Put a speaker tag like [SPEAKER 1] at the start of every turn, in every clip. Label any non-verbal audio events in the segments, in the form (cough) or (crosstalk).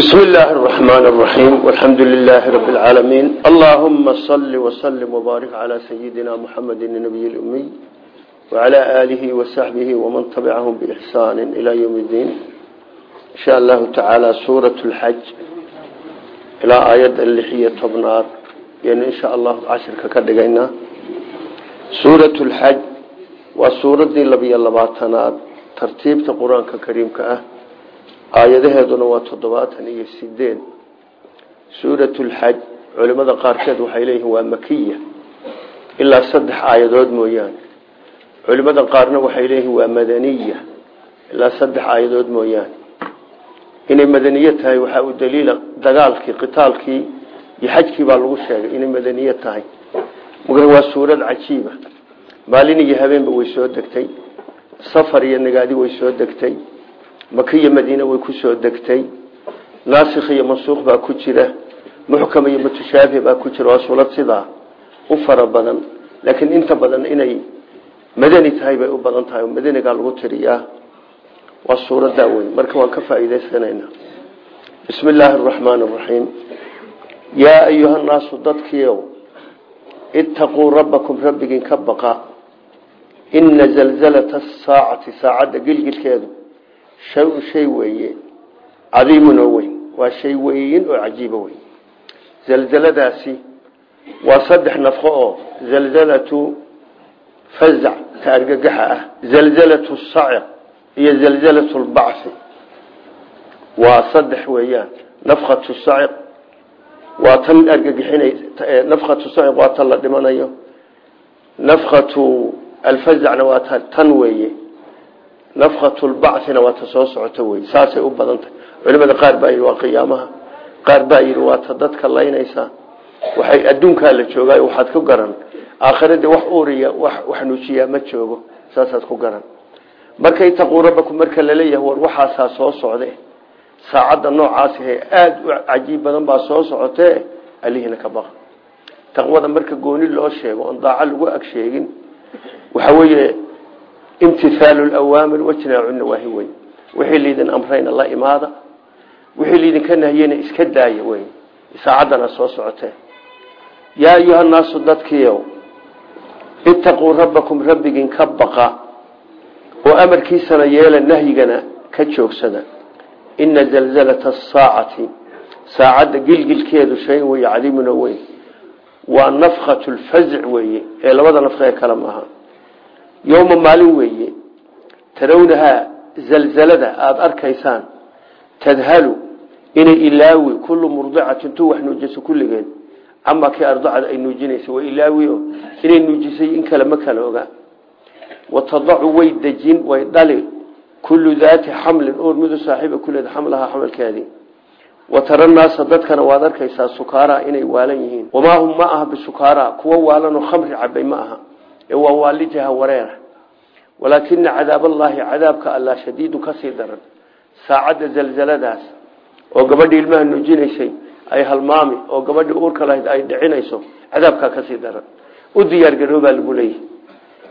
[SPEAKER 1] بسم الله الرحمن الرحيم والحمد لله رب العالمين اللهم صل وسلم وبارك على سيدنا محمد النبي الأمي وعلى آله وصحبه ومن تبعهم بإحسان إلى يوم الدين إن شاء الله تعالى سورة الحج إلى آيات اللحية طبنات يعني إن شاء الله عشر ككدقينا سورة الحج وسورة دي لبي اللباتنات ترتيب القرآن كريم كأه aayadaheeduna waa toddobaatan iyo sideed. Suuratulxaj culimada qaarkeed waxay leeyihiin waa makiya ilaa saddex aayadood mooyaane. Culimada qaarna waxay leeyihiin waa madaniya ilaa saddex aayadood mooyaane. Inay madaniye tahay waxaa u daliila dagaalkii qitaalkii iyo xajkii baa lagu sheegay inay madaniye tahay. Mugre waa suurad cajiiba maalin iyo habeenba way soo degtay. Safar iyo nagaadi way soo degtay makiya madiine way ku soo degtay. Naasikh iyo mansuuq baa ku jira. Muxkam iyo mutashaabih baa ku jira. Waa sulad sidaa u fara badan laakiin inta badan inay madani tahay bay u badan tahay. Oo madanigaa lagu tiriyaa. Waa suuradaa weyn marka waan ka faa'iidaysanayna bismi illaahi araxmaani araxiim yaa ayuha nnaasu dadkiiow ittaquu rabbakum rabbigiin ka baqa. Ina zalzalata asaacati saacadda gilgilkeedu shay-un shay weeye cadiimun oo weyn waa shay weyn oo cajiibo weyn. Zalzaladaasi waa saddex nafqo oo zalzalatu fazac ta argagaxa ah zalzalatu saciq iyo zalzalatu lbacthi waa saddex weeyaan nafkatu saciq waa tan argagixinay nafkatu saciq waa tan la dhimanayo nafkatu alfazacna waa tan weeye nafkatu lbacina waa ta soo socoto wey saasay u badan tahay culimada qaar baa yidhi waa qiyaamaha. Qaar baa yidhi waa ta dadka laynaysa waxay adduunkaa la joogaay waxaad ku garan. Aakhiradii wax uuriya wax nuujiyaa ma joogo. Saasaad ku garan. Marka itaquu rabbakum marka la leeyahay war waxaasaa soo socde. Saacadda noocaasi he aada u cajiib badan baa soo socotee alihina ka baqa. Taqwada marka gooni loo sheego oon daaco lagu ag sheegin waxa weeye imtihaalu lawaamir wajnaacu nawaahi wey wixii laydin amrayna la imaada wixii laydinka nahiyena iska daaya wey saacaddana soo socotee yaa ayuha naasu dadkiiow itaquu rabbakum rabbigiin ka baqa oo amarkiisana yeela nahyigana ka joogsada. Ina zalzalata asaacati saacadda gilgilkeedu shayn wey cadiimunoo weyn waa nafkatu lfazic weeye ee labada nafka ee kale maaha yowma maalin weeye tarawnahaa zalzalada aada arkaysaan tadhalu inay ilaawi kullu murdicatin tu wax nuujiso kulligeed camaa kii ardacada ay nuujinaysa waa ilaawi o inay nuujisay in kale ma kala oga. Watadacu way dejin way dhali kullu daati xamlin oor midu saaxiiba kuleed xamlahaa xamalkeedii. Watara naasa dadkana waad arkaysaa sukaaraa inay waalan yihiin. Wamaa hum ma aha bisukaaraa kuwa waalanoo khamri cabay ma aha waa waalijaha wareera. Walaakina cadaab allaahi cadaabka allah shadiidu ka sii daran saacadda zalzaladaas oo gabadhii ilmaha nuujinaysay ay halmaami oo gabadhii uurka lahayd ay dhicinayso cadaabkaa ka sii daran. U diyaargaroobaa lagu leeyahy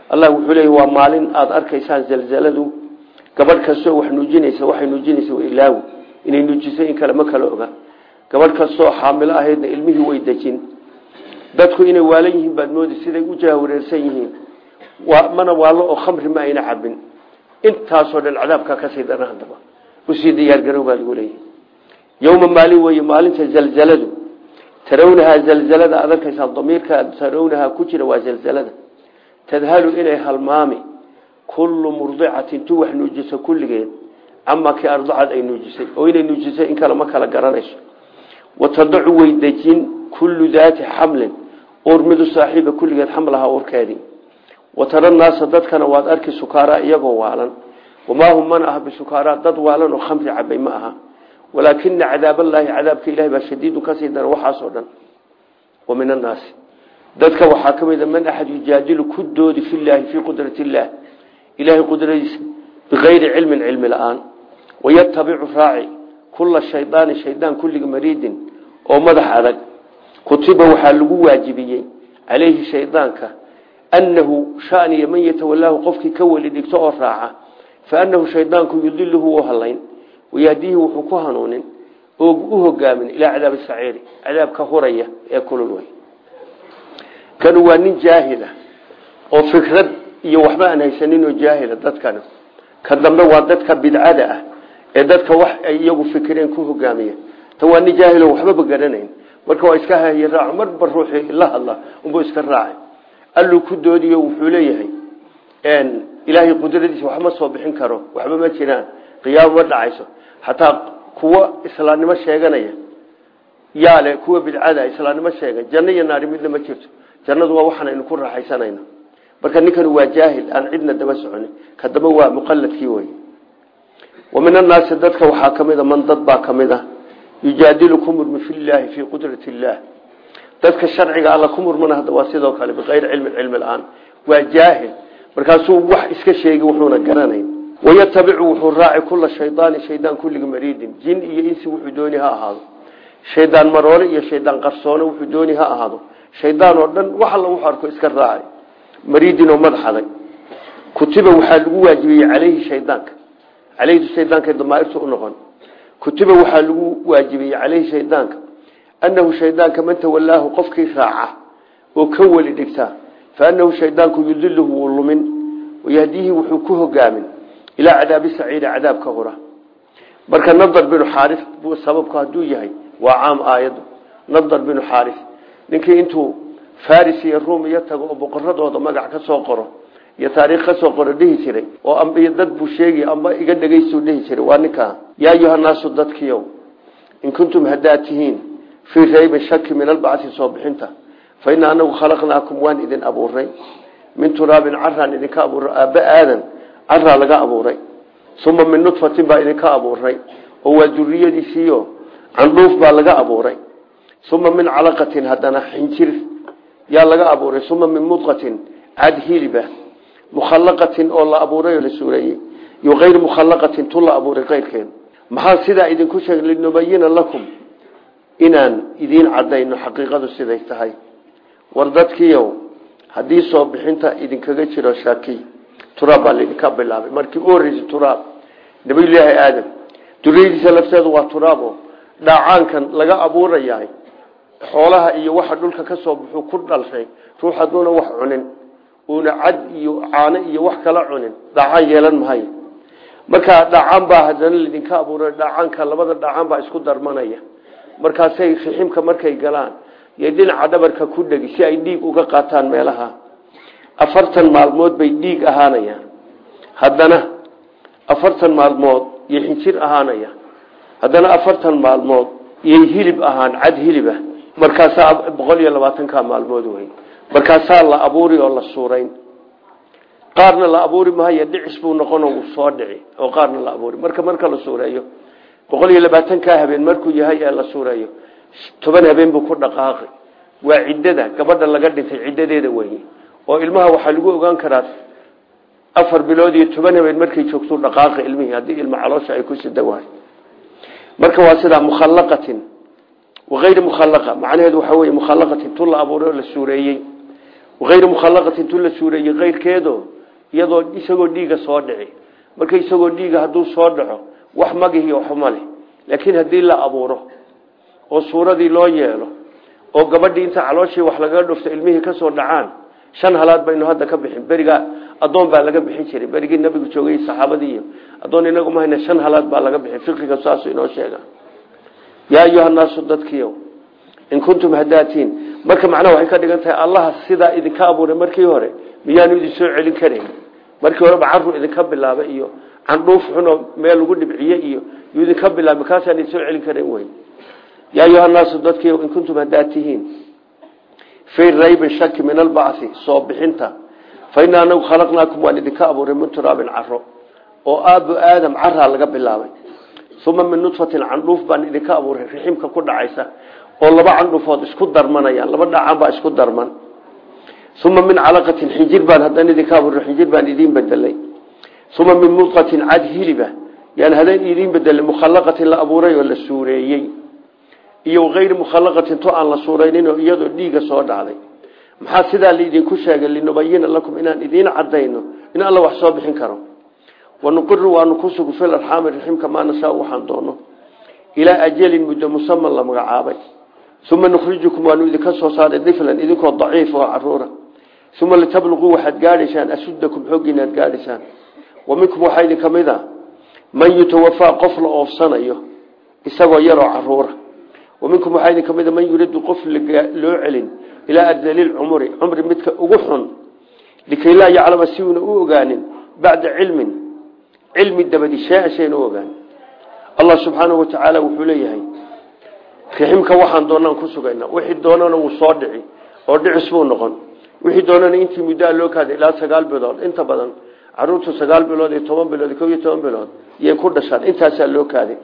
[SPEAKER 1] allah wuxuu leeyahy waa maalin aada arkaysaan zalzaladu gabadh kastoo wax nuujinaysa waxay nuujinaysa ilaawi inay nuujisay in kale ma kala oga. Gabadh kastoo xaamilo ahaydna ilmihii way dejin dadku inay waalan yihiin baad moodi siday u jaawareersan yihiin. Mana waalo oo khamri ma ayna cabin intaasoo dhan cadaabkaa ka sii daran hadaba. Usii diyaargarow baa lagu leeyahy yowma maalin weeye maalinta zalzaladu. Tarawnahaa zalzalada aad arkaysaa damiirka tarawnahaa ku jira waa zalzalada. Tadhalu inay halmaami. Kullu murdicatin tu wax nuujiso kulligeed. Camaa kii ardacad ay nuujisay oo inay nuujisay in kale ma kala garanayso. Watadacu way dejin kullu daati xamlin uur midu saaxiiba kulligeed xamlaha uurkeedii watara naasa dadkana waad arki sukaaraa iyagoo waalan. Wamaa hum man aha bisukaaraa dad waalan oo khamri cabay ma aha. Walaakina cadaaballaahi cadaabka ilahi baa shadiidu ka sii dara waxaasoo dhan. Wa min dadka waxaa ka mid a man axad yujaadilu ku doodi filaahi fii qudrati illaah ilaahay qudradiisa bikayri cilmin cilmi la'aan. Wayatabicu raaci kula shaydaani shaydaan kulliga mariidin oo madax adag kutiba waxaa lagu waajibiyey caleyhi shaydaanka annahu shaniya man yatawalaahu qofkii ka weli dhigto oo raaca faanahu shaydaanku yudiluhu u halayn wayahdiihi wuxuu ku hanuunin oo u hogaamin ilaa cadaabi saciiri cadaabka huraya ee kulul wey kanu waa nin jaahila oo fikrad iyo waxba aan haysanin oo jaahila dadkan ka dambe waa dadka bidcada ah ee dadka wax ay fikireen ku hogaamiya. Ta waa nin jaahil oo waxbaba garanayn marka waa iska haye raaco marba ruuxii la hadla unbuu iska raacay alluu ku doodiyo wuxuu leeyahay ilaahay qudradiisa waxma soo bixin karo waxba ma jiraan qiyaamo ma dhacayso. Xataa kuwa islaamnimo sheeganaya yaale kuwa bidcada islaamnimo sheegay janno iyo naari midna jirto. Jannadu waa waxaan aynu ku raaxaysanayno marka ninkan waa jaahil aan cidna daba soconin ka daba waa muqaladkii wey wa min annaasi dadka waxaa ka mida man dad yujaadilu ku murmi fi llaahi fii qudrati illaah dadka sharciga alla ku murmana hadda waa sidoo kale biqayri cilmin cilmi la'aan. Waa jaahil. Markaasuu wax iska sheegi wuxuuna garanayn. Wayatabicu wuxuu raaci kula shaydaani shaydaan kulliga mariidin. Jin iyo insi wuxuu dooni ha ahaado. Shaydaan maroole iyo shaydaan qarsoone wuxuu dooni ha ahaado. Shaydaan oo dhan wax alla wuxuu arko iska raacay. Mariidin oo kutiba waxaa lagu waajibiyey caleyhi shaydaanka annahu shaydaanka man tawallaahu qofkii raaca oo ka weli dhigtaa fa annahu shaydaanku yudiluhu wuu lumin wuxuu ku hogaamin ilaa cadaabi saciidi cadaabka hura marka nadar binu xaaris sababku hadduu yahay waa caam aayaddu. Nadar binu xaaris ninkii intuu faris iyo ruum tago oo boqoradooda magac ka soo qoro iyo taariikh ka soo qoro dhihi jiray oo amba dad buu sheegi amba iga dhegaystu dhihi jiray waa ninkaa yaa ayuhanaasu dadkiiow in kuntum haddaad tihiin fii raybin shaki min albacsi soo bixinta fa ina anagu khalaqnaakum waan idin abuuray min turaabin caraan idinka abuuray aabba aadan caraa laga abuuray uma min nudfatin baa idinka abuuray oo waa duriyadiisiio candhuuf baa laga abuuray uma min calaqatin haddana xinjir yaa laga abuuray uma min mudqatin cad hiliba mukhallaqatin oo la abuuray oo la suureeyey iyo kayri mukhallaqatin tu la abuuray keyrkeed maxaa sidaa idinku sheegay linubayina lakum inaan idiin cadayno xaqiiqadu siday tahay. War dadkiiow haddii soo bixinta idinkaga jiro shaki turaab baa laydinka bilaabay. Markii u horreysay turaab nabiyullaahi aadam duriyadiisa lafteedu waa turaabo dhaacaankan laga abuurayahay xoolaha iyo waxa dhulka ka soo buxuu ku dhalshay ruux hadduuna wax cunin uuna cad iyo caano iyo wax kala cunin dhaacaan yeelan mahayo markaa dhaacaan baa haddana laydinka abuuray dhaacaanka labada dhaacaan baa isku darmanaya. Markaasay riximka markay galaan iyo dhinaca dhabarka ku dhegi si ay dhiig uga qaataan meelaha. Afartan maalmood bay dhiig ahaanayaan haddana afartan maalmood iyo xinjir ahaanaya. Haddana afartan maalmood iyo hilib ahaan cad hiliba markaasaa boqol iyo labaatanka maalmood wey markaasaa la abuuri oo la suurayn. Qaarna la abuuri maayo dhicis buu noqon uu soo dhici oo qaarna la abuuri. Marka marka la suureeyo boqol iyo habeen markuu yahay ee la suureeyo toban habeen buu ku dhaqaaqi. Waa ciddada gabadha laga dhintay ciddadeeda wey oo ilmaha waxaa lagu ogaan karaa afar bilood iyo toban habeen markay joogto dhaqaaqi ilmihii haddii ilma caloosha ay ku sida waay marka waa sidaa mukhallaqatin wagayri mukhallaqa macnaheedu waxaa wey mukhallaqatin tu oo la suureeyey wagayri mukhallaqatin tu la suureeyey keyrkeedo iyadoo isagoo dhiiga soo dhici marka isagoo dhiiga hadduu soo dhaco wax magihiyo waxma leh laakiin haddii la abuuro oo suuradii loo yeelo oo gabadhii inta calooshii wax lagaga dhufto ilmihii ka soo dhacaan shan halaad baynu hadda ka bixin berigaa adoon baa laga bixin jiray berigii nabigu joogay saxaabadii iyo adoon inagu mahayna shan halaad baa laga bixin fiqiga saasu inoo sheega yaa ayuhanaasu dadkiio in kuntum hadaatiin marka macnaha waxay ka dhigan tahay allaha idinka abuuray markii hore miyaanu idin soo celin karayn markii horeba caru idinka bilaabay iyo candhuuf xunoo meel lagu dhibciye iyo yuu idinka bilaabay kaasaan idin soo celin karayn wey yaa ayuhanaasu dadkiio in kuntum haddaad tihiin fii raybin min albacsi soo bixinta. Fa anagu khalaqnaakum waan idinka abuuray min turaabin caro oo aabbu aadam caraa laga bilaabay. Uma min nudfatin candhuuf baan idinka abuuray riximka ku dhacaysa oo laba candhuufood isku darmanayaan laba dhacaan baa isku darman. Uma min calaqatin xinjir baan haddana idinka abuuray xinjir baan idiin bedelay uma min mudqatin cad hiliba yaan hadeen idiin bedelay mukhallaqatin la abuuray oo la suureeyey. Iyo ayri mukhallaqatin to aan la suuraynin oo iyadoo dhiiga soo dhacday. Maxaa sidaa laidinku sheegay linubayina lakum inaan idiin cadayno in alla wax soo bixin karo. Wanuqiru waanu ku sugu fil arxaami raximka maa nashaa waxaan doono. Ilaa ajalin muddo musaman la magacaabay uma nukhrijukum waanu idinka soo saaray diflan idinkoo daciif oo caruura uma litabluquu waxaad gaadhaysaan ashuddakum xooggiina aad gaadhaysaan wa minkum waxaa idin ka mid a man yutawafaa qof la oofsanayo isagoo yaroo caruura wa minkum waxaa idin ka mid a man yuradu qof loo celin ilaa ardaliil cumri cumri midka ugu xun likay laa yaclama si uuna u ogaanin bacda cilmin cilmi dabadi shay-an subxaanahu watacaala wuxuu leeyahay riximka waxaan doonaan ku sugayna wixii doonana wuu soo dhici. Oo dhicis buu noqon. Wixii doonana intii muddaa loo kaaday ilaa sagaal bilood. Inta badan caruurtu sagaal bilood iyo toban bilood ko iyo toban bilood iyay ku dhashaan. Intaasaa loo kaaday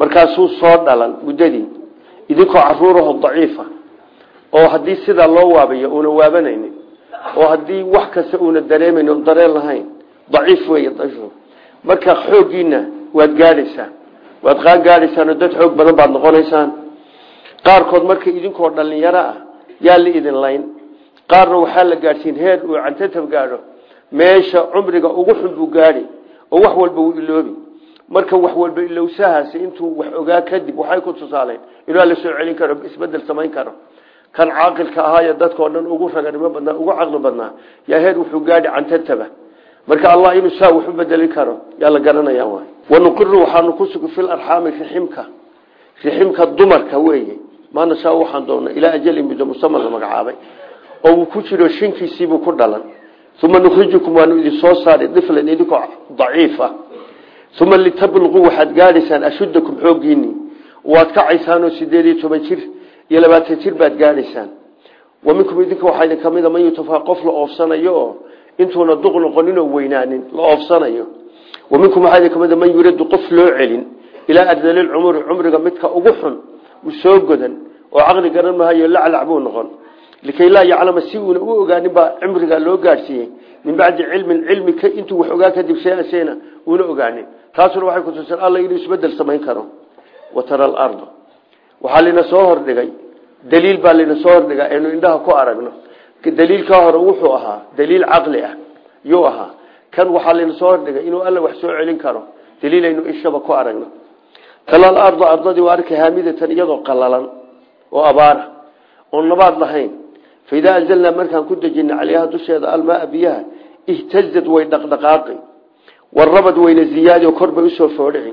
[SPEAKER 1] markaasuu soo dhalan muddadii. Idinkoo caruuraho daciifa. Oo haddii sidaa loo waabayo uuna waabanaynin. Oo haddii wax kasta uuna dareemayn o dareen lahayn daciif wey marka xooggiina waad gaadhaysaan waad qaan gaadhaysaanoo dad xoog badan baad noqonaysaan qaarkood marka idinkoo dhalinyaro ah yaa la idin layn. Qaarna waxaa la gaadhsiin heer uu cantatab gaadho. Meesha cumriga ugu xun buu gaadhi oo wax walba uu iloobi. Marka wax walba ilowsahaasi intuu wax ogaa kadib waxay ku tusaaleen inuu la soo celin karo isbeddel samayn karo. Kan caaqilka ahaaye dadkao dhan ugu raganimo badnaa ugu caqli badnaa yaa heer wuxuu gaadhi cantataba marka allah inuu saa wax u bedelin karo yaa la garanaya wanuqiru waxaanu ku sugi fil arxaami riximka riximka dumarka weeye maana saa waxaan doona ilaa ajali muddo musaman la magacaabay oo uu ku jiro shinkiisiibuu ku dhalan. Uma nukhrijukum waanu idin soo saari diflan idinkoo daciifa. Uma litabluquu waxaad gaadhaysaan ashuddakum xooggiinii waad kacaysaanoo sideed iyo toban jir iyo labaatan jir baad gaadhaysaan. Wa minkum idinka waxaa idin kamida man yutafaa qof la oofsanayo oo intuuna duq noqoninoo weynaanin la oofsanayo. Wa minkum waxaa idin kamida man yuradu qof loo celin ilaa ardalil cumri cumriga soo godan oo caqli garan mahayo laclac buu noqon. Likay laa yaclama si uuna u ogaanin baa cimriga loo gaadhsiiyey min bacdi cilmin cilmi intuu wax ogaa kadib shay-an shayna uuna ogaanin. Taasuna waxay kutusan alla inuu isbeddel samayn karo. Wa tara alarda waxaa lina soo hordhigay daliil baa lina soo hordhiga aynu indhaha ku aragno. Daliilkaa hore wuxuu ahaa daliil caqli ah. Yuu ahaa. Kan waxaa lina soo hordhigay inuu alla wax soo celin karo. Daliil aynu ishaba ku aragno talal arda ardadii waa arkay haamidatan iyadoo qalalan oo abaara oon nabaad lahayn faidaa anzalnaa markaan ku dejina caleyha dusheeda almaaa biyaha ihtazad way dhaqdhaqaaqi warabad wayna ziyaadi oo korbay u soo foodhici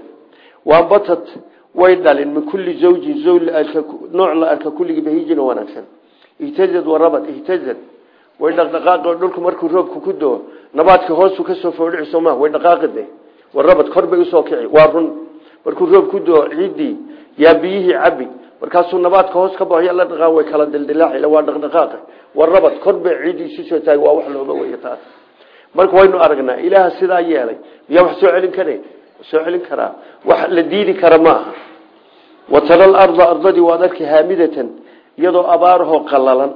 [SPEAKER 1] waambatad way dhalin min kulli zawjin nooc la arka kulligii bahijina way dhaqdhaqaaqi oo markuu roobku ku doo nabaadka hoosu ka soo foodhici sooma way dhaqaaqide warabad korbay u soo kici waa run markuu roob ku doo ciiddii yaa biyihii cabi markaasuu nabaadka hoos ka baxyo la dhaqaa way kala dildilaaci waa dhaqdhaqaaqa warabad korbay ciiddii isu soo taagay waa wax looga weya taas. Marka waynu aragnaa ilaaha sidaa yeelay. Miyaa wax soo celin kara soo celin karaa. Wax la diidi kara ma aha wa tara alarda ardadii waad arki haamidatan iyadoo abaarahoo qalalan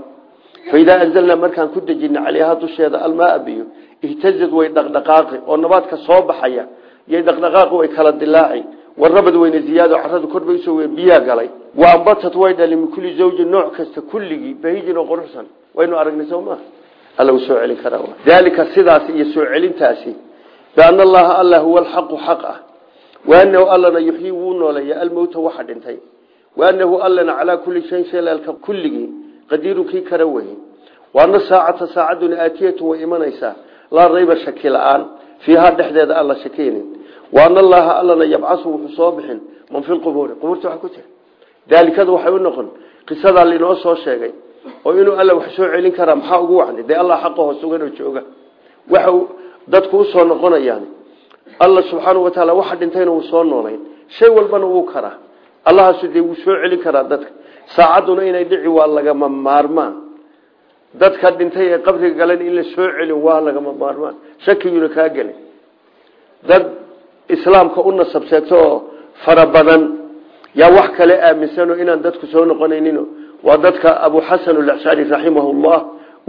[SPEAKER 1] faidaa anzalnaa markaan ku dejina caleyha dusheeda almaaa biyo. Ihtazad way dhaqdhaqaaqi oo nabaadka soo baxaya. Iyo dhaqdhaqaaqi way kala dilaaci warabad weyna ziyaado caradu korbay u soo we biyaa galay. Wa ambatad way dhali min kulli zawjin nooc kasta kulligii bahijin oo quruxsan waynu aragnay soo maa alla uu soo celin karaa dalika sidaas iyo soo celintaasi biana allaha alla huwa alxaqu xaq ah waanahu allana yuxyii wuu nooleeya almowta waxa dhintay. Waanahu allana calaa kulli shayin shalaalka kulligii qadiirun kii kara weye waana saacata saacaduna aatiyatu way imanaysaa laa rayba shaki la'aan waana allaha allana yabcasu wuxuu soo bixin man fi lqubuuri qubuurta waxa ku jira daalikada waxay u noqon qisadaa linoo soo sheegay oo inuu alla wax soo celin karaa maxaa ugu wacday dee allah xaqaho sugan oo jooga waxa dadku u soo noqonayaan alla subxaanau watacaala waxa dhintayna wuu soo noolayn shay walbana wuu karaa allahaasu dee wuu soo celin karaa dadka dhintay qabriga galan in la soo celin waa lagama maarmaan shakiyuna kaa gelin dad islaamka u nasab sheegto oo fara badan. Yaa wax kale aaminsanoo inaan dadku soo noqonaynin waa dadka abu xasan alashcari raximahullah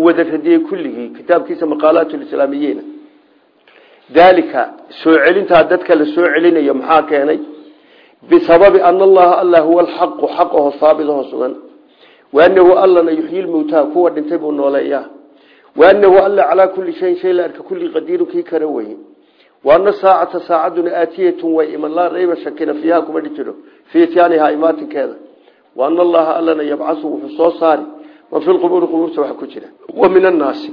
[SPEAKER 1] wada radiyey kulligii kitaabkiisa maqaalaat lislaamiyiina daalika soo celintaa dadka la soo celinayo maxaa keenay? Bisababi ana allaha alla huwa alxaqu xaqaho haabitaho sugan. Waanahu allana yuxyi lmowtaa kuwa dhintay buu nooleeyaa. Waanahu alla calaa kulli shayin shay la arka kulli qadiiru kii kara weye waana saacata saacaduna aatiyatun way iman laa rayba shakina fiiha kuma dhi jiro fii ityaanihaa imaatinkeeda wa ana allaha allana yabcasu wuxuu soo saari man fi lqubuuri qubuurta waxa ku jira wa min annaasi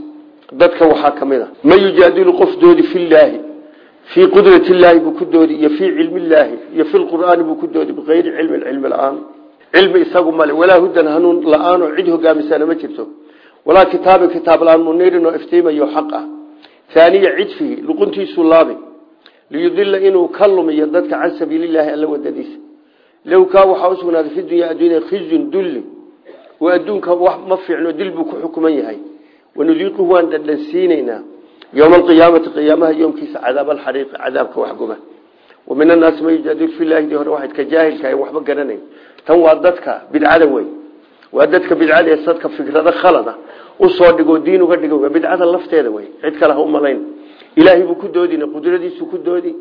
[SPEAKER 1] dadka waxaa ka mid a man yujaadilu qof doodi fillaahi fii qudrati illaahi buu ku doodi iyo fii cilmi illaahi iyo fi lqur'aani buu ku doodi bikayri cilmin cilmi la'aan cilmi isagu male walaa hudan hanuun la'aanoo cid hogaamisana liyudila inuu ka lumiyo dadka can sabiililaahi alla wadadiisa. Low kaa waxaa usugnaaday fi dunya addunya khizyun dulli. Oo adduunka wax ma fiicno dil buu ku xukuman yahay. Wanudiiquhu waan dhadhansiinaynaa. Yowma alqiyaamati qiyaamaha yoomkiisa cadaab alxariiqi cadaabka waxguba wa min annaasi man yujaadilu filahi di hore waxayd ka jaahilka aan waxba garanayn. Tan waa dadka bidcada wey. Waa dadka bidcada ee sadka fikrado khalada. U ilaahay buu ku doodina qudradiisuu ku doodi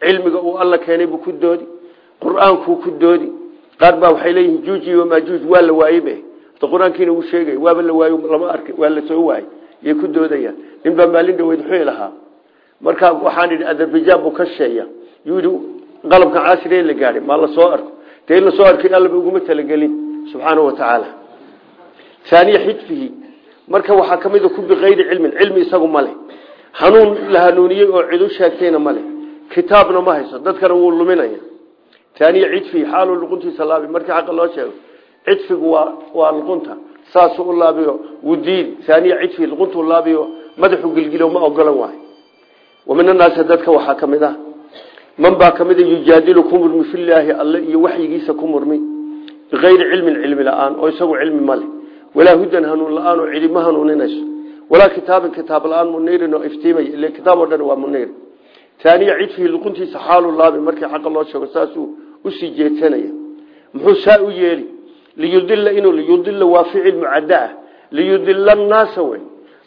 [SPEAKER 1] cilmiga uu alla keenay buu ku doodi qur'aankuu ku doodi. Qaar baa waxay leeyihiin juuji wamaajuuj waa la waayebe qur'aankiina uu sheegay waaba la waayo lama ark waa la soo waayey yay ku doodayaan. Nin baa maalin dhaweyd wuxuu lahaa. Markaa waxaan idhi azerbaijan buu ka sheeya yuu yidhi qalabka la gaadhay maa la soo arko. Dee la soo arkay allaba uguma talagelin subxaanahu watacaala haaniya xidfihi. Marka waxaa ka mid a ku bikayri cilmin cilmi isagu male hanuun la hanuuniyey oo cid u sheegtayna male kitaabna ma hayso. Dadkana wuu luminaya. Taaniya cidfihi xaaluu luquntiisa laabi. Markii xaqa loo sheego cidfigu waa waa luqunta. Saasuu u laabiyo wuu diidi taaniya cidfihi luquntuu laabiyo madaxu gilgilo ma ogolan waayo. Wa min annaasi dadka waxaa ka ah. Man baa ka mid a yujaadilu ku iyo waxyigiisa ku murmi. Bikayri cilmin cilmi oo isagu cilmi male walaa hudan hanuun la'aan oo cidi ma walaa kitaabin kitaab la'aan muniirin oo iftiimaya ile kitaab oo dhan waa muniir taaniya cidfihi luquntiisa xaalu laabi markii xaqa loo sheego saasuu u sii jeedsanaya. Muxuu saa u yeeli liyudila inuu liyudila waa ficil mucadda ah. Liyudila annaasa wey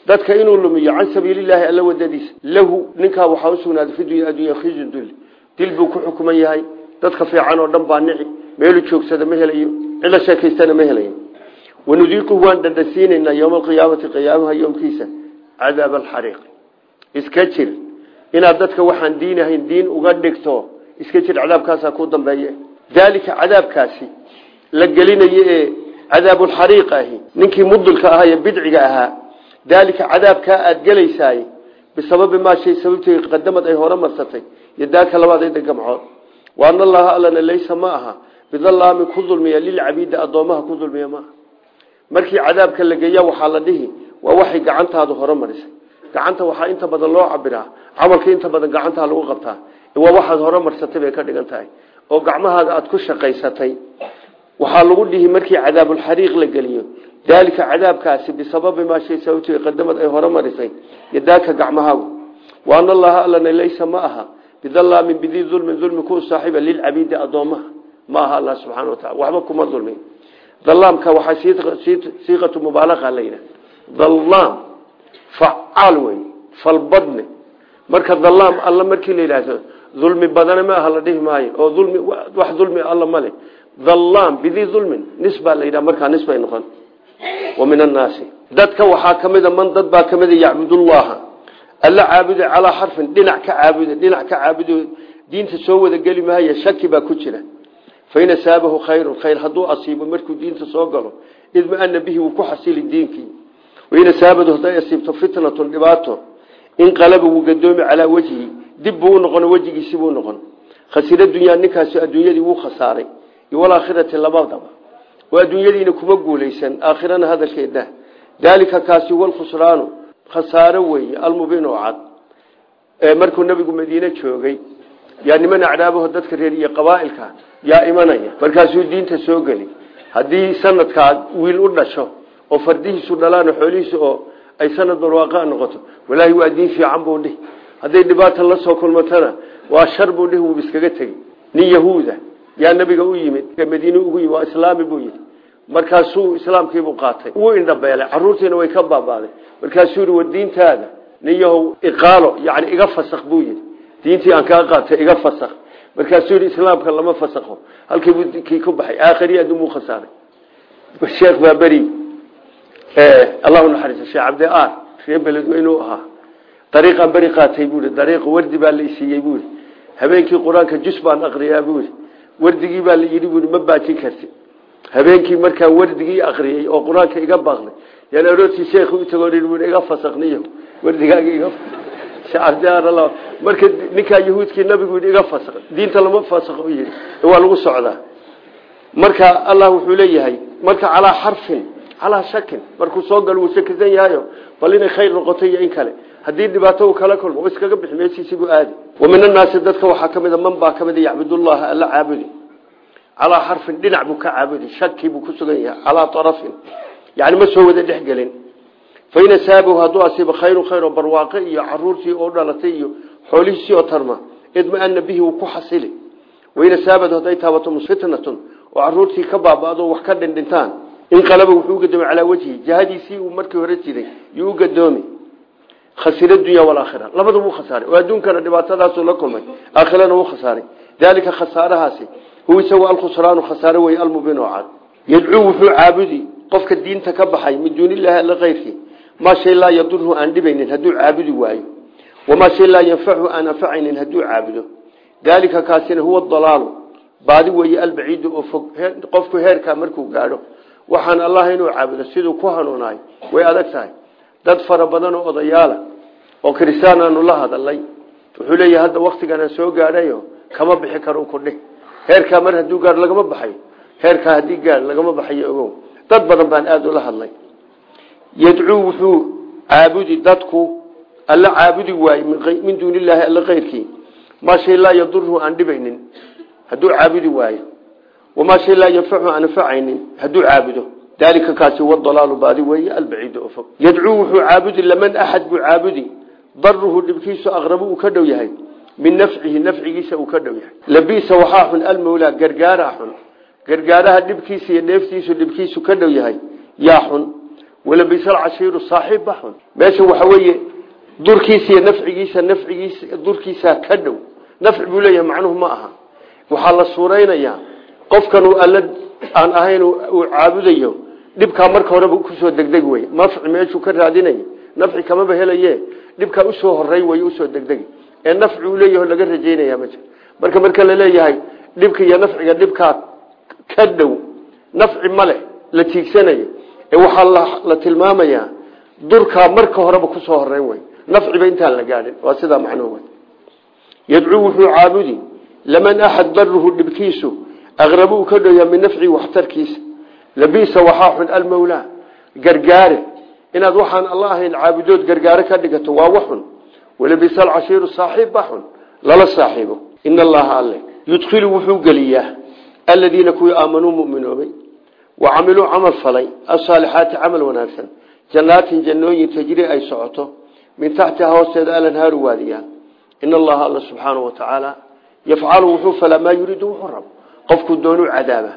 [SPEAKER 1] dadka inuu lumiyo can sabiililaahi alla wadadiisa lahu ninkaa waxaa usugnaaday fi dunya addunya khizyun dulli. Dil buu ku xukuman yahay dadka fiican oo dhan baa nici meelu joogsada ma helayo ma helayo wanudiiquhu waan dhadhasiinaynaa yowma alqiyaamati qiyaamaha yoomkiisa cadaab alxariiq iska jir inaad dadka waxaan diin ahayn diin uga dhigto iska jir cadaabkaasaa ku dambeeye daalika cadaabkaasi la gelinayo ee cadaabulxariiq ahi ninkii mudilka ahaa ee bidciga ahaa daalika cadaabkaa aada gelaysaay bisababi maa shay sababtay qadamad ay hore marsatay iyo daaka labaad ayda gamcood wa ana allaha allana laysa ma aha bidalaami ku dulmiya lilcabiidi addoomaha ku dulmiya maaha markii cadaabka la geeya waxaa la dhihi waa waxay gacantaadu hore marisay gacanta waxaa inta badan loo cabiraa camalka inta badan gacantaa lagu qabtaa. Waa waxaad hore marsatay ka dhigan oo gacmahaaga aada ku shaqaysatay. Waxaa lagu dhihi markii cadaabulxariiq la geliyo daalika cadaabkaasi bisababi maa shay sababti qadamad ay hore yadaaka gacmahaagu. Wa ana allaha allana laysa ma aha. Bidalaamin bidii dulmin dulmi ku saaxiiba lilcabiidi addoomaha. Ma aha allah subxana watacala waxba kuma dulmin dalaamka waxaa siiqatu mubaalaqa la yidhaha. Dalaam facaal wey falbadne. Marka dalaam alla markii la yidhaahdo dulmi badane ma aha la dhihi maayo. Oo dulmi wax dulmi alla male dalaam bidii dulmin nis baa la yidhaha. Markaa nis bay noqon. Wa min annaasi. Dadka waxaa ka mida man dad baa ka mida yacbudullaha. Alla caabuda calaa xarfin dhinac ka caabuda dhinac ka caabudo diinta soo wada fain asaabahu khayrun khayr hadduu asiibo markuu diinta soo galo idmaana bihi wuu ku xasili diinkii. Wain asaabadu hadday asiibto fitnatun dhibaato inqalaba wuu gadoomi calaa wejhi dib buu u noqon wejigiisibuu noqon. Khasira dunyaa ninkaasi adduunyadii wuu khasaaray. Iyo walaakhirati labadaba. Oo adduunyadiina kuma guulaysan aakhirana hadalkeeda. Daalika kaasi walkhusraanu khasaaro weeye almubiin oo cad markuu nabigu madiine joogay yaa niman acraabaho dadka reer iyo qabaailka yaa imanaya. Markaasuu diinta soo geli. Haddii sanadkaa wiil u dhasho oo fardihiisu dhalaan xoolihiisu oo ay sanad barwaaqa noqoto walaahi waa diin fiican buu dhihi. Hadday dhibaata la soo kulmatana waa shar buu dhihi wuu iskaga tegi. Nin yahuuda yaa nabiga u yimid madiine ugu yimid waa islaami buu yidhi. Markaasuu islaamkiibuu qaatay. Wuu indhabeelay caruurtiina way ka baabaaday. Markaasuu yihi war diintaada nin yahow iqaalo yani iga fasakh buu yidhi diintii aan kaa qaatay iga fasakh. Markaasuu yidhi islaamka lama fasakho. Halkiibuu kii ku baxay aakhiri adduunbuu khasaaray sheekh baa beri allahu naxariiso sheekh cabdi aar ree beledweynuu ahaa. Dariiqaan beri qaatay buui dariiqa wardi baa la isiiyey buui habeenkii qur'aanka jus baan aqriyaa buui wardigii baa la yidhi buui ma baajin karti habeenkii markaan wardigii akriyey oo qur'aanka iga baaqnay yaan aroortii sheekhi u tagoo iga fasakniyo wardigaaga iga marka ninkaa yahuudkii nabigu iga fasak diinta lama fasak u yidhi. Waa lagu socdaa. Marka allah wuxuu leeyahay marka calaa xarfin calaa shakin markuu soo galo wuu shakisan yahayo bal inay khayr noqoto iyo in kale. Haddii dhibaato uu kala kulmo iskaga bixi meeshiisibuu aadi. Wa min annaasi dadka waxaa ka man baa ka mida yacbudullaha alla caabudi. Calaa xarfin dhinac buu ka caabudi shaki buu ku sugan yahay calaa arafin yani ma soo wada dhexgelin fain asaabahu hadduu asiibo khayru khayro barwaaqe iyo caruurtii oo dhalatay iyo xoolihiisii oo tarma idmaana bihi wuu ku xasili. Wain asaabad hadday taabato fitnatun oo caruurtii ka baaba'do wax ka dhindhintaan inqalaba wuxuu ugadoomay calaa wejhi jahadiisii uu markii hore jiray yuu ugadoomi khasira dunya walaakhira labada wuu khasaaray oo adduunkana dhibaatadaasuu la kulmay aakhirana wuu khasaaray daalika khasaarahaasi huwa isagu alkhusraanu khasaare wey almubiin oo cad. Yadcuu wuxuu caabudi qofka diinta ka baxay min duunillahi alla keyrkii maa shay laa yadurhu aan dhibaynin hadduu caabudi waayo wamaa shay laa yanfachu aan anfacaynin hadduu caabudo. Daalika kaasina huwa dalaalu baadi weeye albaciidu oo fog qofku heerkaa markuu gaadho. Waxaan allah inuu caabudo siduu ku hanuunaay way adag tahay. Dad fara badan oo odayaala oo kristaan aanu la hadalay wuxuu leeyahay hadda waktiganaan soo gaadhayo kama bixi karo kudhih heerkaa mar hadduu gaadho lagama baxayo. Heerkaa haddii gaadh lagama baxayo ogow. Dad badan baan aada hadlay yadcuu wuxuu caabudi dadku alla caabudi waaye min duuni illaahi alla keyrkii maa shay laa yadurhu aan dhibaynin hadduu caabudi waayo. Wamaa shay laa yanfachu aan anfacaynin hadduu caabudo. Daalika kaasi wadalaalu baadi weeye albaciidu oo fog. Yadcuu wuxuu caabudi laman axad buu caabudi. Daruhu dhibkiisu aqrabu uu ka dhow yahay. Min nafcihi nafcigiisa uu ka dhow yahay. Labiisa waxaa xun almawlaa gargaara xun. Gargaaraha dhibkiisa iyo dheeftiisu dhibkiisu ka dhow yahay yaa xun walabiisa alcashiiru saaxiib ba xun. Meesha waxa weeye durkiisa iyo nafcigiisa nafcigiisa durkiisa ka dhow. Nafci buu leeyahay macnuhu ma aha. Waxaa la suuraynayaa qofkan uu alla aan ahayn uu caabudayo dhibkaa marka horeba ku soo degdeg wey nafci meeshuu ka raadinay nafci kamaba helaye dhibkaa u soo horey way u soo degdegi ee nafci uu leeyaho laga rajeynaya ma jir marka marka la leeyahay dhibka iyo nafciga dhibkaa ka dhow nafci ma leh la tiigsanayo waxaa la tilmaamayaa durkaa marka horeba ku soo horeyn wey nafciba intaan la gaadhin waa sidaa macnuhu yadcuu wuxuu caabudi laman axad daruhu dhibkiisu aqrabu ka dhowyaa min nafcihi waxtarkiisa. Labiisa waxaa xun almawlaa gargaare. Inaad waxaan alla caabudood gargaare ka dhigato waa waxun walabiisa alcashiiru saaxiib ba xun lala saaxiibo. Allaha alle yudkhilu wuxuu geliyaa. Aladiina kuwii aamanuu muminoobay wa camiluu camal falay asaalixaati camal wanaagsan jannaatin jannooyin tajri ay socoto min taxtiha hoosteeda alanhaaru waadiyaa ina allaha alla subxaanahu watacaala yafcalu wuxuu falaa maa yuriidu wuxuu rabo qofkuu doonuu cadaaba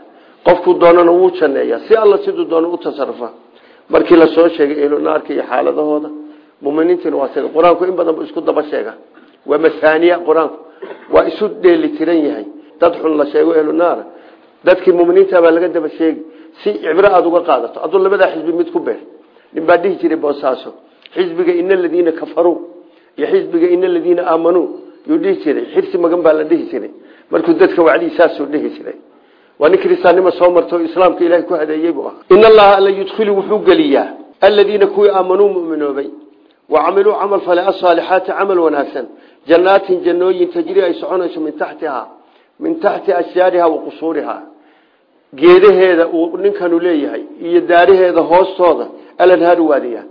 [SPEAKER 1] qofkuu doonana wuu janneeya si alla siduu doono u tasarufa markii la soo sheegay ehlunaarka iyo xaaladahooda muminiintiina waa sida qur'aanku in badan bu isku daba sheega waa masaaniya qur'aanku waa isu dheeli dadkii muminiinta baa laga daba sheegi si cibro aada uga qaadato. Aduu labadaa xisbi mid ku beer nin baa dhihi jiray boosaaso xisbiga ina aladiina kafaruu iyo xisbiga ina aladiina aamanuu yuu dhihi jiray. Xirsi magan baa la dhihi jiray. Markuu dadka wacdii saasuu dhihi jiray. Waa nin kristaannimo soo marto islaamka ilahay ku hadeeyey buu ah in yudkhilu wuxuu geliyaa aladiina kuwii aamanuu muminoobay. Wa camiluu camal fale asaalixaati camal wanaagsan. Jannaatin jannooyin tajri ay soconayso min taxtiha min taxti ashjaariha wa qusuuriha geedaheeda uu ninkanu leeyahay iyo daaraheeda hoostooda alanhaaru waadiya.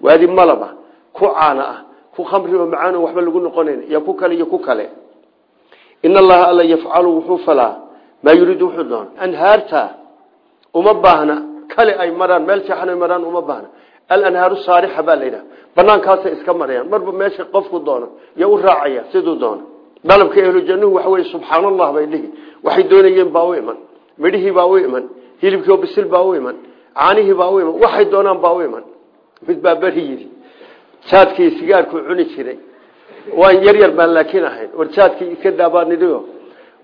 [SPEAKER 1] Waadi malaba ku caana ah ku khamri oo macaan waxba lagu noqonayn iyo ku kale iyo ku kale. In allaha alla yafcalu wuxuu falaa maa yuriidu wuxuu doon. Anhaarta uma baahna kale ay maraan meel seexan ay maraan uma baahna. Alanhaaru saarixa baa layidhaha banaankaasay iska marayaan. Marba meesha qofku doono iyo u raacaya siduu doono dalabka ehlu jannuhu waxa weye subxaan bay dhihi. Waxay doonayeen baa u iman midhihii baa u iman hilibkii oo bisil baa u iman caanihii baa u iman waxay doonaan baa u iman. Mid baa beri yidhi jaadkii sigaarkuu cuni jiray. Waan yar yar baan laakiin ahayn war jaadkii iska daabaanidhigo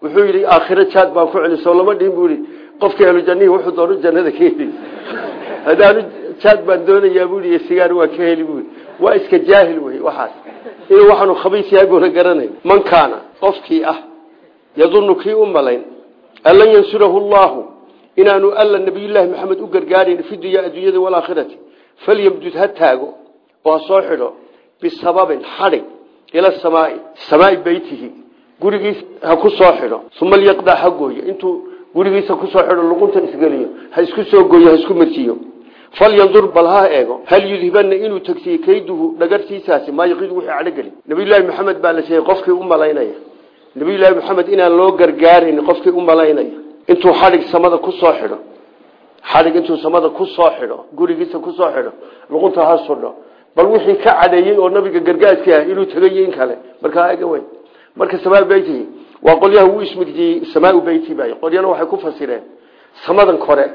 [SPEAKER 1] wuxuu yidhi aakhiro jaad baan ku celi lama dhihin buu yidhi. Qofka jannihii wuxuu doonu jannada ka heli. (laughs) Haddaanu jaad baan doonayaa buu sigaar waa ka heli buu waa iska jaahil wey waxaas. Inuu waxaanu khabiis yahay buuna garanayn. Man qofkii ah yadunnu kii u malayn anlan yansurahu llahu inaanu alla nabiyullaahi maxamed u gargaarayn fi dunya adduunyada walaakhirati falyamdud ha taago oo ha soo xidho bisababin xadhig ila samaai samaai beytihi gurigiis ha ku soo xidho uma lyaqdaa ha gooyo intuu gurigiisa ku soo xidho luqunta isgeliyo ha isku soo gooyo ha isku marsiiyo falyandur bal ha eego hal yudhibana inuu tagsiye kayduhu dhagartiisaasi maa yaqidu wixii cadhogeli nabiyullaahi maxamed baa nabiyullaahi maxamed inaan loo gargaarayn qofkii u intuu xadhig samada ku soo xidho. Xadhig intuu samada ku soo xidho. Gurigiisa ku soo xidho. Luqunta ha sudho. Bal wixii ka cadeeyey oo nabiga gargaarkii ah inuu tagayo in kale markaa ega weyn. Marka samaa beyti waa qolyaha uu ismirjiyey samaa beyti bay. Qolyana waxay ku fasireen. Samadan kore.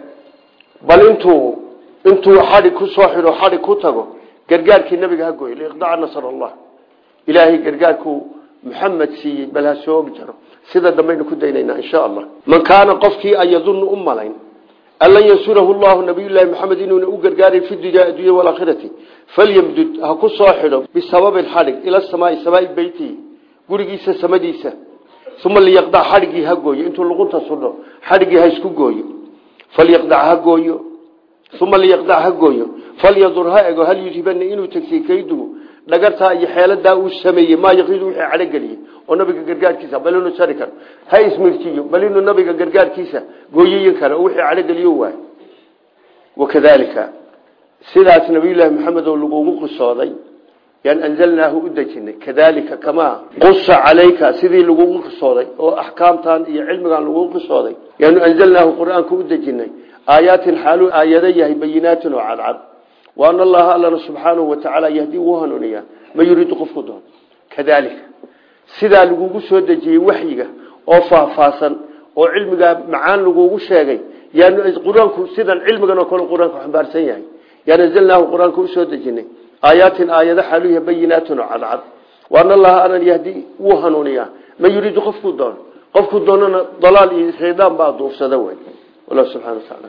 [SPEAKER 1] Bal intuu intuu xadhig ku soo xidho xadhig ku tago gargaarkii nabiga ha gooy liiqdaca nasr allah ilaahay gargaarkuu muxamed siiyey bal ha soo jaro. Sida dambaynu ku daynaynaa insha allah man kaana qofkii an yadunnu u malayn an lan yansurahu llahu nabiyullaahi maxamed inuuna u gargaarin fi dunya addunya walaakhirati falyamdud ha ku soo xidho bisababin xadhig ila samaai samaai beytihi gurigiisa samadiisa. Uma liyaqdac xadhiggii ha gooyo intuu luqunta sudho xadhiggii ha isku gooyo. Falyaqdac ha gooyo. Uma liyaqdac ha gooyo. Falyadur ha ego hal yudhibana inuu tagsiye kayduhu dhagartaa iyo xeeladaa uu sameeyey maa yaqiidu wixii cadhogeliyey oo nabiga gargaarkiisa bal inuu sari karo. Ha ismirjiyo bal nabiga gargaarkiisa gooyayin karo oo wixii cadhogeliyo waay wakadalika sidaas nabiyullaahi maxamed oo lagugu qisooday yaan anzalnaahu u dejinay. Kadalika kamaa qusa calayka sidii lagugu qisooday oo axkaamtan iyo cilmigan lagugu qisooday yaanu anzalnaahu qur'aanka u dejinay. Aayaatin yahay bayinaatin oo cadcad allaha allana subxaanahu watacaala yahdii wuu hanuuniyaa ma yuriidu qofku doon kadalika sidaa lagugu soo dejiyey waxyiga oo faahfaahsan oo cilmigaa macaan lagugu sheegay yaanu qur'aanku sidan cilmigan oo kale qur'aanku xambaarsan yahay yaan anzalnaahu qur'aanka u soo dejinay aayaatin aayado xaalu yahay bayinaatin oo cadcad waan allaha anan yahdii wuu hanuuniyaa ma yuriidu qofku doon qofku doonana dalaal iyo shaydaan baa duufsada wey wallah subxana wataala